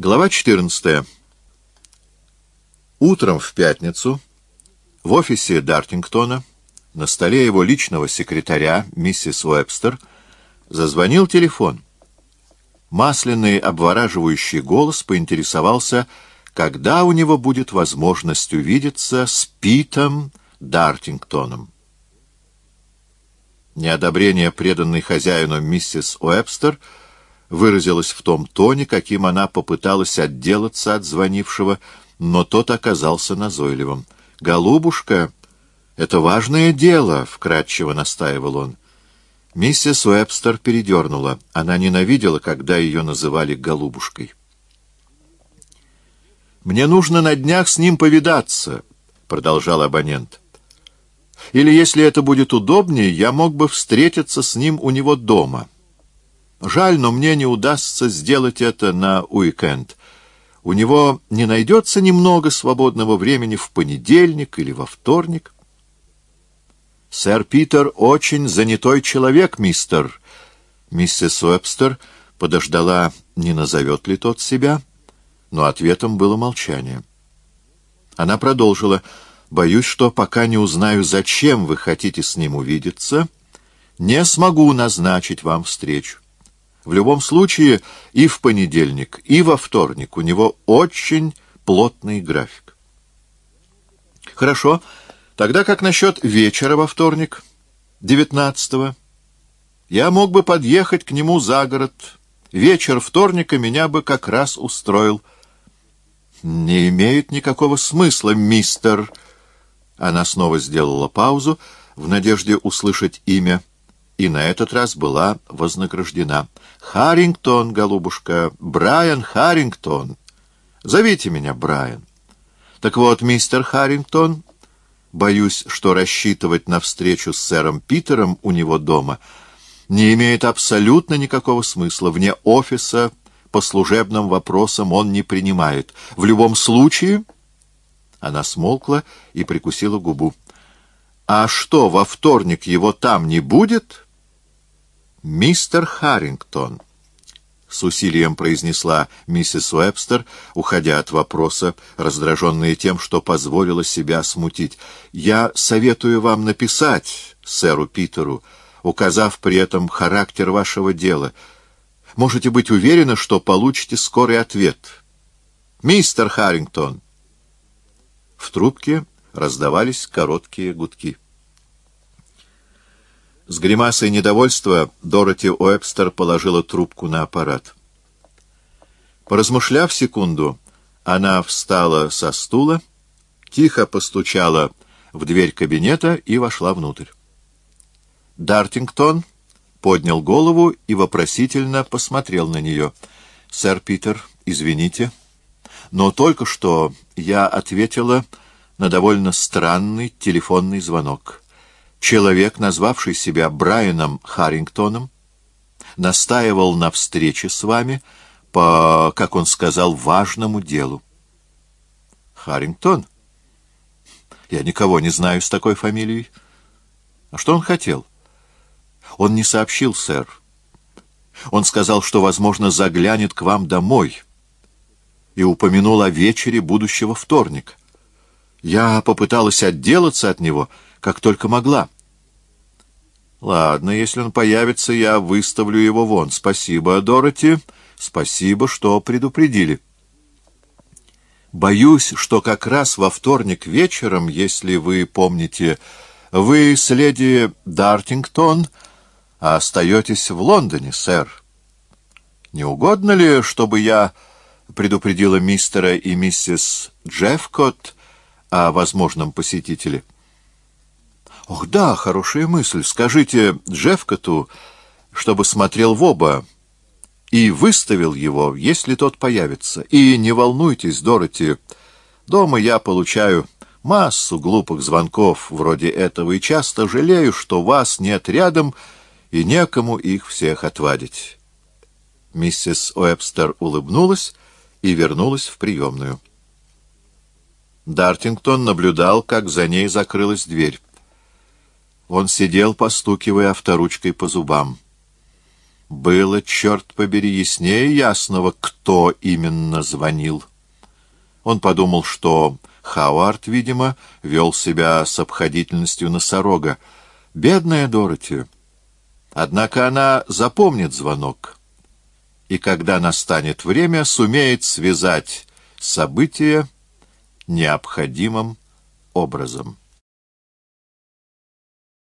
Глава 14. Утром в пятницу в офисе Дартингтона на столе его личного секретаря, миссис Уэбстер, зазвонил телефон. Масляный обвораживающий голос поинтересовался, когда у него будет возможность увидеться с Питом Дартингтоном. Неодобрение, преданной хозяину миссис Уэбстер, выразилось в том тоне, каким она попыталась отделаться от звонившего, но тот оказался назойливым. «Голубушка, это важное дело», — вкратчиво настаивал он. Миссис Уэбстер передернула. Она ненавидела, когда ее называли «голубушкой». «Мне нужно на днях с ним повидаться», — продолжал абонент. «Или, если это будет удобнее, я мог бы встретиться с ним у него дома». Жаль, но мне не удастся сделать это на уикенд. У него не найдется немного свободного времени в понедельник или во вторник. Сэр Питер очень занятой человек, мистер. Миссис Уэбстер подождала, не назовет ли тот себя, но ответом было молчание. Она продолжила. «Боюсь, что пока не узнаю, зачем вы хотите с ним увидеться, не смогу назначить вам встречу. В любом случае, и в понедельник, и во вторник у него очень плотный график. Хорошо. Тогда как насчет вечера во вторник, девятнадцатого? Я мог бы подъехать к нему за город. Вечер вторника меня бы как раз устроил. Не имеет никакого смысла, мистер... Она снова сделала паузу в надежде услышать имя и на этот раз была вознаграждена. «Харрингтон, голубушка, Брайан Харрингтон. Зовите меня Брайан». «Так вот, мистер Харрингтон, боюсь, что рассчитывать на встречу с сэром Питером у него дома не имеет абсолютно никакого смысла. Вне офиса по служебным вопросам он не принимает. В любом случае...» Она смолкла и прикусила губу. «А что, во вторник его там не будет?» «Мистер Харрингтон», — с усилием произнесла миссис Уэбстер, уходя от вопроса, раздраженная тем, что позволила себя смутить, — «я советую вам написать сэру Питеру, указав при этом характер вашего дела. Можете быть уверены, что получите скорый ответ. Мистер Харрингтон!» В трубке раздавались короткие гудки. С гримасой недовольства Дороти Уэбстер положила трубку на аппарат. Поразмышляв секунду, она встала со стула, тихо постучала в дверь кабинета и вошла внутрь. Дартингтон поднял голову и вопросительно посмотрел на нее. «Сэр Питер, извините, но только что я ответила на довольно странный телефонный звонок» человек, назвавший себя Брайаном Харрингтоном, настаивал на встрече с вами по, как он сказал, важному делу. Харрингтон? Я никого не знаю с такой фамилией. А что он хотел? Он не сообщил, сэр. Он сказал, что, возможно, заглянет к вам домой и упомянул о вечере будущего вторника. Я попыталась отделаться от него — как только могла. Ладно, если он появится, я выставлю его вон. Спасибо, Дороти. Спасибо, что предупредили. Боюсь, что как раз во вторник вечером, если вы помните, вы с леди Дартингтон остаетесь в Лондоне, сэр. Не угодно ли, чтобы я предупредила мистера и миссис Джеффкот о возможном посетителе? — Ох, да, хорошая мысль. Скажите Джеффкоту, чтобы смотрел в оба и выставил его, если тот появится. И не волнуйтесь, Дороти, дома я получаю массу глупых звонков вроде этого и часто жалею, что вас нет рядом и некому их всех отвадить. Миссис Уэбстер улыбнулась и вернулась в приемную. Дартингтон наблюдал, как за ней закрылась дверь. Он сидел, постукивая авторучкой по зубам. Было, черт побери, яснее ясного, кто именно звонил. Он подумал, что Хауард, видимо, вел себя с обходительностью носорога. Бедная Дороти! Однако она запомнит звонок, и когда настанет время, сумеет связать события необходимым образом.